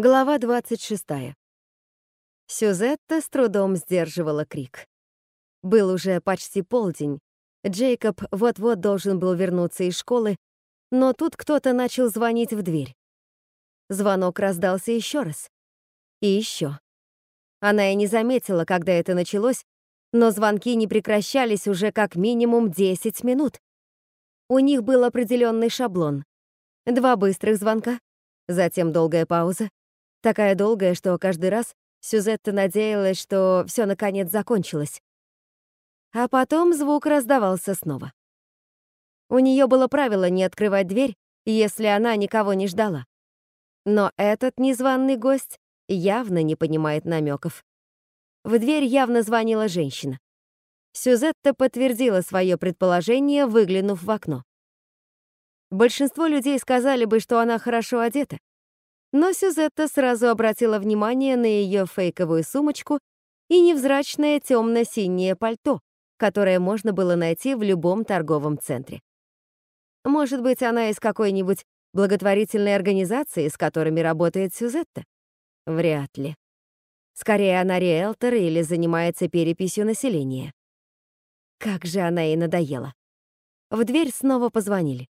Глава 26. Сюзетта с трудом сдерживала крик. Был уже почти полдень. Джейкоб вот-вот должен был вернуться из школы, но тут кто-то начал звонить в дверь. Звонок раздался еще раз. И еще. Она и не заметила, когда это началось, но звонки не прекращались уже как минимум 10 минут. У них был определенный шаблон. Два быстрых звонка, затем долгая пауза, Такая долгая, что каждый раз Сюзетта надеялась, что все наконец закончилось. А потом звук раздавался снова. У нее было правило не открывать дверь, если она никого не ждала. Но этот незваный гость явно не понимает намеков. В дверь явно звонила женщина. Сюзетта подтвердила свое предположение, выглянув в окно. Большинство людей сказали бы, что она хорошо одета, но Сюзетта сразу обратила внимание на ее фейковую сумочку и невзрачное темно-синее пальто, которое можно было найти в любом торговом центре. Может быть, она из какой-нибудь благотворительной организации, с которыми работает Сюзетта? Вряд ли. Скорее, она риэлтор или занимается переписью населения. Как же она ей надоела. В дверь снова позвонили.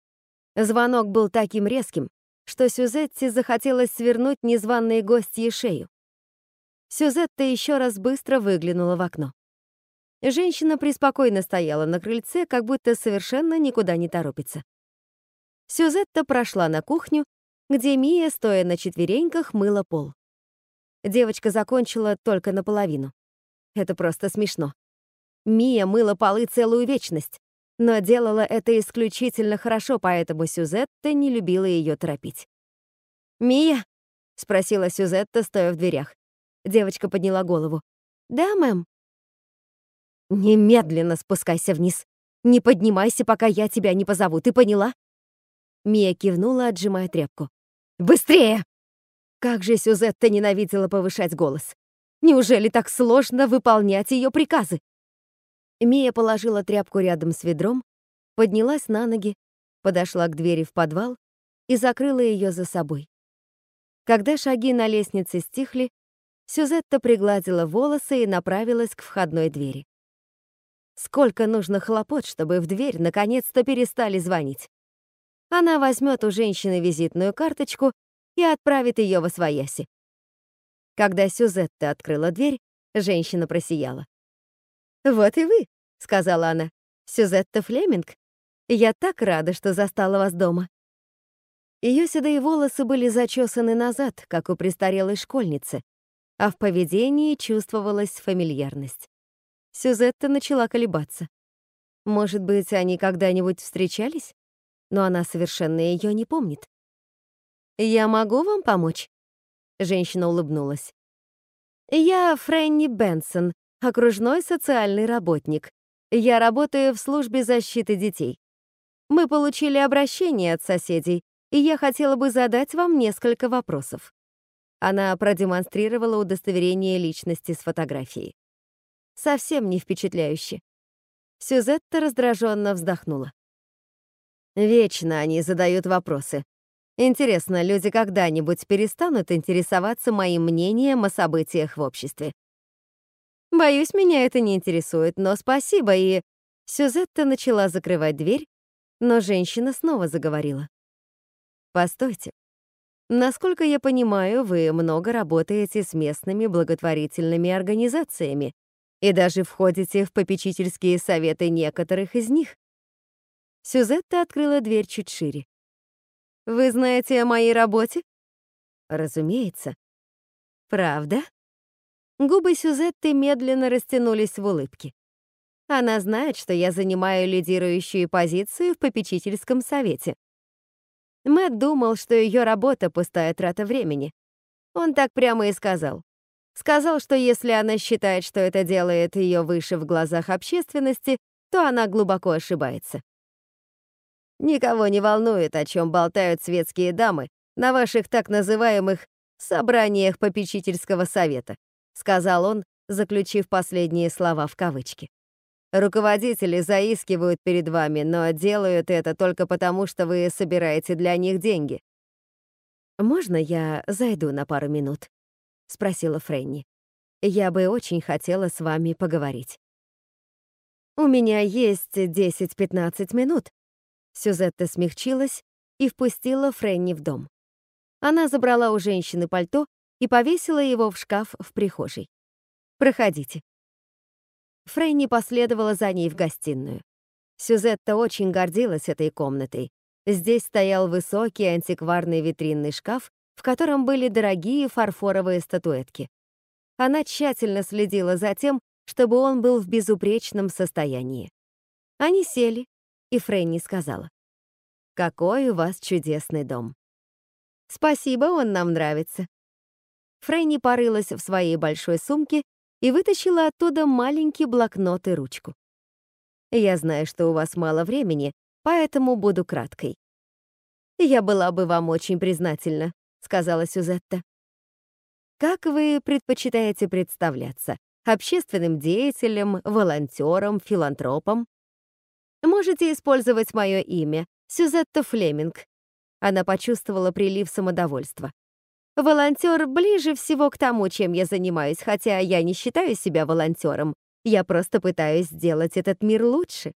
Звонок был таким резким, что Сюзетте захотелось свернуть незваные гости шею. Сюзетта еще раз быстро выглянула в окно. Женщина преспокойно стояла на крыльце, как будто совершенно никуда не торопится. Сюзетта прошла на кухню, где Мия, стоя на четвереньках, мыла пол. Девочка закончила только наполовину. Это просто смешно. Мия мыла полы целую вечность но делала это исключительно хорошо, поэтому Сюзетта не любила ее торопить. «Мия?» — спросила Сюзетта, стоя в дверях. Девочка подняла голову. «Да, мэм». «Немедленно спускайся вниз. Не поднимайся, пока я тебя не позову, ты поняла?» Мия кивнула, отжимая тряпку. «Быстрее!» Как же Сюзетта ненавидела повышать голос. Неужели так сложно выполнять ее приказы? Мия положила тряпку рядом с ведром, поднялась на ноги, подошла к двери в подвал и закрыла ее за собой. Когда шаги на лестнице стихли, Сюзетта пригладила волосы и направилась к входной двери. Сколько нужно хлопот, чтобы в дверь наконец-то перестали звонить. Она возьмет у женщины визитную карточку и отправит ее во свояси. Когда Сюзетта открыла дверь, женщина просияла. «Вот и вы», — сказала она. «Сюзетта Флеминг? Я так рада, что застала вас дома». Ее седые волосы были зачесаны назад, как у престарелой школьницы, а в поведении чувствовалась фамильярность. Сюзетта начала колебаться. Может быть, они когда-нибудь встречались? Но она совершенно ее не помнит. «Я могу вам помочь?» Женщина улыбнулась. «Я Фрэнни Бенсон, окружной социальный работник. Я работаю в службе защиты детей. Мы получили обращение от соседей, и я хотела бы задать вам несколько вопросов. Она продемонстрировала удостоверение личности с фотографией. Совсем не впечатляюще. Сюзетта раздраженно вздохнула. Вечно они задают вопросы. Интересно, люди когда-нибудь перестанут интересоваться моим мнением о событиях в обществе? Боюсь, меня это не интересует, но спасибо, и... Сюзетта начала закрывать дверь, но женщина снова заговорила. «Постойте. Насколько я понимаю, вы много работаете с местными благотворительными организациями и даже входите в попечительские советы некоторых из них». Сюзетта открыла дверь чуть шире. «Вы знаете о моей работе?» «Разумеется». «Правда?» Губы Сюзетты медленно растянулись в улыбке. Она знает, что я занимаю лидирующую позицию в попечительском совете. Мэтт думал, что ее работа — пустая трата времени. Он так прямо и сказал. Сказал, что если она считает, что это делает ее выше в глазах общественности, то она глубоко ошибается. Никого не волнует, о чем болтают светские дамы на ваших так называемых собраниях попечительского совета сказал он, заключив последние слова в кавычки. Руководители заискивают перед вами, но делают это только потому, что вы собираете для них деньги. «Можно я зайду на пару минут?» — спросила Фрэнни. «Я бы очень хотела с вами поговорить». «У меня есть 10-15 минут». Сюзетта смягчилась и впустила Фрэнни в дом. Она забрала у женщины пальто и повесила его в шкаф в прихожей. «Проходите». Фрэнни последовала за ней в гостиную. Сюзетта очень гордилась этой комнатой. Здесь стоял высокий антикварный витринный шкаф, в котором были дорогие фарфоровые статуэтки. Она тщательно следила за тем, чтобы он был в безупречном состоянии. Они сели, и Фрэнни сказала, «Какой у вас чудесный дом!» «Спасибо, он нам нравится». Фрэнни порылась в своей большой сумке и вытащила оттуда маленький блокнот и ручку. «Я знаю, что у вас мало времени, поэтому буду краткой». «Я была бы вам очень признательна», — сказала Сюзетта. «Как вы предпочитаете представляться? Общественным деятелем, волонтером, филантропом?» «Можете использовать мое имя, Сюзетта Флеминг». Она почувствовала прилив самодовольства. «Волонтер ближе всего к тому, чем я занимаюсь, хотя я не считаю себя волонтером. Я просто пытаюсь сделать этот мир лучше».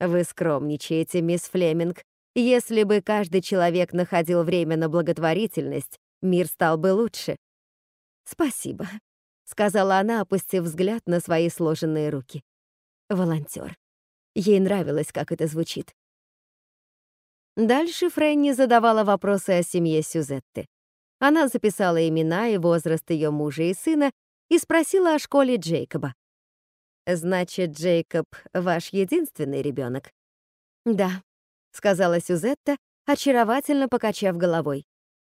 «Вы скромничаете, мисс Флеминг», если бы каждый человек находил время на благотворительность, мир стал бы лучше. «Спасибо», — сказала она, опустив взгляд на свои сложенные руки. «Волонтер». Ей нравилось, как это звучит. Дальше Фрэнни задавала вопросы о семье Сюзетты. Она записала имена и возраст ее мужа и сына и спросила о школе Джейкоба. «Значит, Джейкоб — ваш единственный ребенок?» «Да», — сказала Сюзетта, очаровательно покачав головой.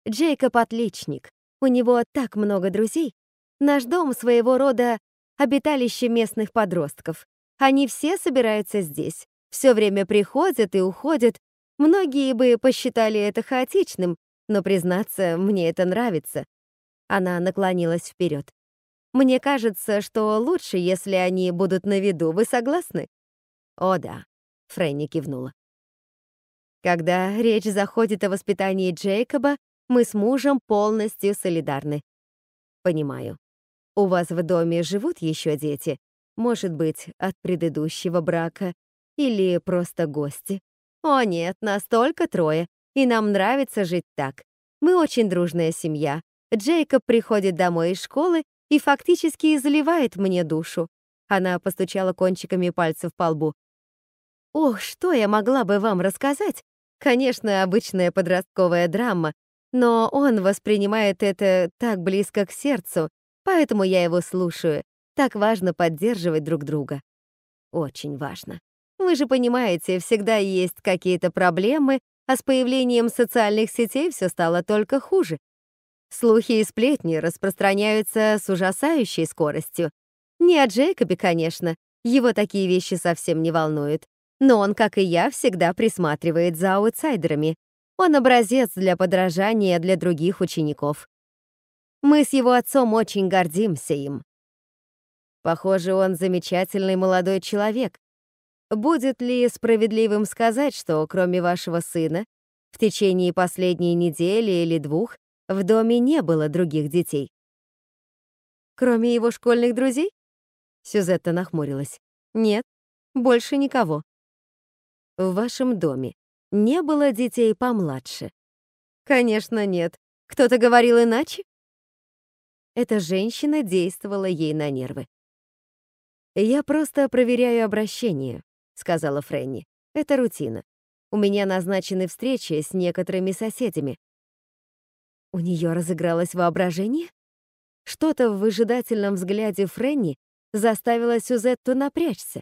«Джейкоб отличник. У него так много друзей. Наш дом своего рода обиталище местных подростков. Они все собираются здесь, все время приходят и уходят. Многие бы посчитали это хаотичным, но, признаться, мне это нравится». Она наклонилась вперед. «Мне кажется, что лучше, если они будут на виду. Вы согласны?» «О да», — Фрэнни кивнула. Когда речь заходит о воспитании Джейкоба, мы с мужем полностью солидарны. Понимаю. У вас в доме живут еще дети? Может быть, от предыдущего брака? Или просто гости? О нет, настолько трое. И нам нравится жить так. Мы очень дружная семья. Джейкоб приходит домой из школы и фактически заливает мне душу. Она постучала кончиками пальцев по лбу. Ох, что я могла бы вам рассказать, Конечно, обычная подростковая драма, но он воспринимает это так близко к сердцу, поэтому я его слушаю. Так важно поддерживать друг друга. Очень важно. Вы же понимаете, всегда есть какие-то проблемы, а с появлением социальных сетей все стало только хуже. Слухи и сплетни распространяются с ужасающей скоростью. Не о Джейкобе, конечно, его такие вещи совсем не волнуют. Но он, как и я, всегда присматривает за аутсайдерами. Он образец для подражания для других учеников. Мы с его отцом очень гордимся им. Похоже, он замечательный молодой человек. Будет ли справедливым сказать, что кроме вашего сына, в течение последней недели или двух в доме не было других детей? Кроме его школьных друзей? Сюзетта нахмурилась. Нет, больше никого в вашем доме не было детей помладше? Конечно, нет. Кто-то говорил иначе? Эта женщина действовала ей на нервы. «Я просто проверяю обращение», — сказала Фрэнни. «Это рутина. У меня назначены встречи с некоторыми соседями». У нее разыгралось воображение? Что-то в выжидательном взгляде Фрэнни заставило Сюзетту напрячься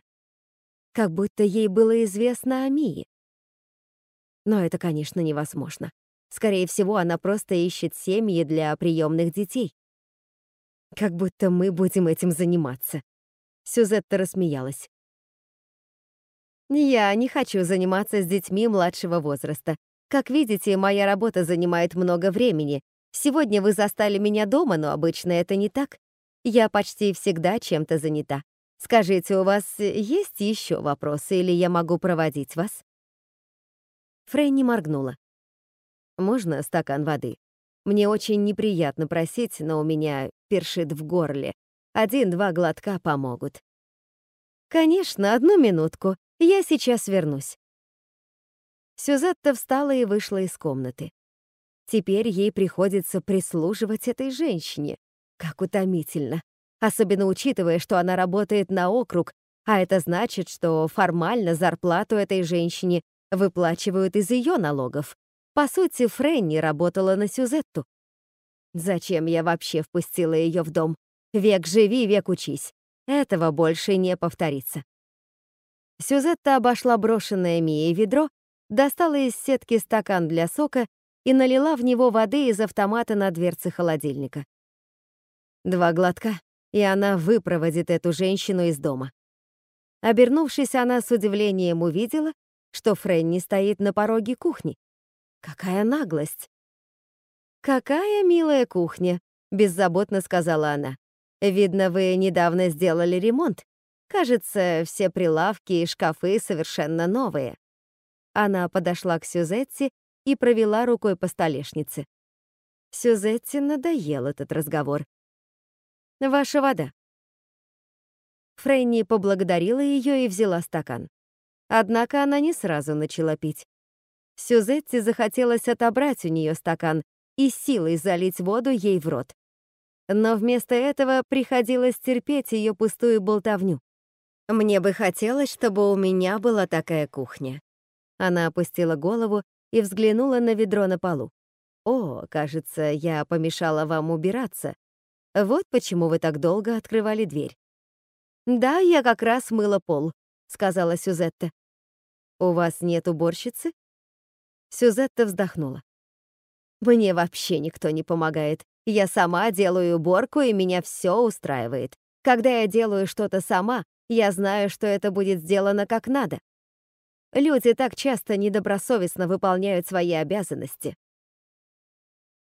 как будто ей было известно о Мии. Но это, конечно, невозможно. Скорее всего, она просто ищет семьи для приемных детей. Как будто мы будем этим заниматься. Сюзетта рассмеялась. Я не хочу заниматься с детьми младшего возраста. Как видите, моя работа занимает много времени. Сегодня вы застали меня дома, но обычно это не так. Я почти всегда чем-то занята. Скажите, у вас есть еще вопросы, или я могу проводить вас?» Фрэнни моргнула. Можно стакан воды? Мне очень неприятно просить, но у меня першит в горле. Один-два глотка помогут. Конечно, одну минутку. Я сейчас вернусь. Сюзетта встала и вышла из комнаты. Теперь ей приходится прислуживать этой женщине. Как утомительно. Особенно учитывая, что она работает на округ, а это значит, что формально зарплату этой женщине выплачивают из ее налогов. По сути, Фрэнни работала на Сюзетту. Зачем я вообще впустила ее в дом? Век живи, век учись. Этого больше не повторится. Сюзетта обошла брошенное Мией ведро, достала из сетки стакан для сока и налила в него воды из автомата на дверце холодильника. Два глотка, и она выпроводит эту женщину из дома. Обернувшись, она с удивлением увидела, что Фрэнни стоит на пороге кухни. Какая наглость! «Какая милая кухня», — беззаботно сказала она. «Видно, вы недавно сделали ремонт. Кажется, все прилавки и шкафы совершенно новые». Она подошла к Сюзетти и провела рукой по столешнице. Сюзетти надоел этот разговор. «Ваша вода». Фрейни поблагодарила ее и взяла стакан. Однако она не сразу начала пить. Сюзетти захотелось отобрать у нее стакан и силой залить воду ей в рот. Но вместо этого приходилось терпеть ее пустую болтовню. «Мне бы хотелось, чтобы у меня была такая кухня». Она опустила голову и взглянула на ведро на полу. «О, кажется, я помешала вам убираться. Вот почему вы так долго открывали дверь». «Да, я как раз мыла пол», — сказала Сюзетта. «У вас нет уборщицы?» Сюзетта вздохнула. «Мне вообще никто не помогает. Я сама делаю уборку, и меня все устраивает. Когда я делаю что-то сама, я знаю, что это будет сделано как надо. Люди так часто недобросовестно выполняют свои обязанности.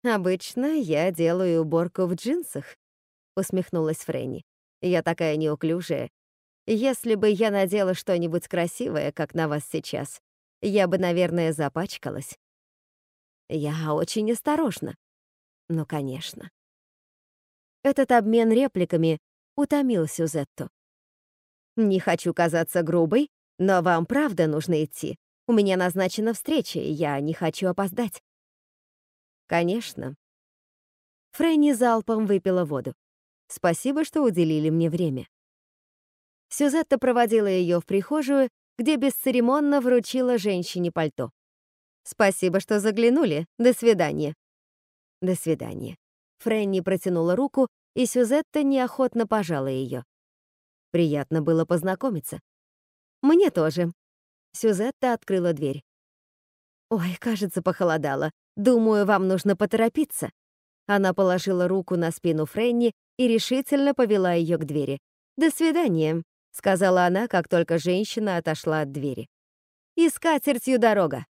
«Обычно я делаю уборку в джинсах», — усмехнулась Фрэнни. «Я такая неуклюжая. Если бы я надела что-нибудь красивое, как на вас сейчас, я бы, наверное, запачкалась. Я очень осторожна. Ну, конечно. Этот обмен репликами утомил Сюзетту. «Не хочу казаться грубой, но вам правда нужно идти. У меня назначена встреча, и я не хочу опоздать». «Конечно». Фрэнни залпом выпила воду. «Спасибо, что уделили мне время». Сюзетта проводила ее в прихожую где бесцеремонно вручила женщине пальто. «Спасибо, что заглянули. До свидания». «До свидания». Фрэнни протянула руку, и Сюзетта неохотно пожала ее. Приятно было познакомиться. «Мне тоже». Сюзетта открыла дверь. «Ой, кажется, похолодало. Думаю, вам нужно поторопиться». Она положила руку на спину Фрэнни и решительно повела ее к двери. «До свидания» сказала она, как только женщина отошла от двери. «И скатертью дорога.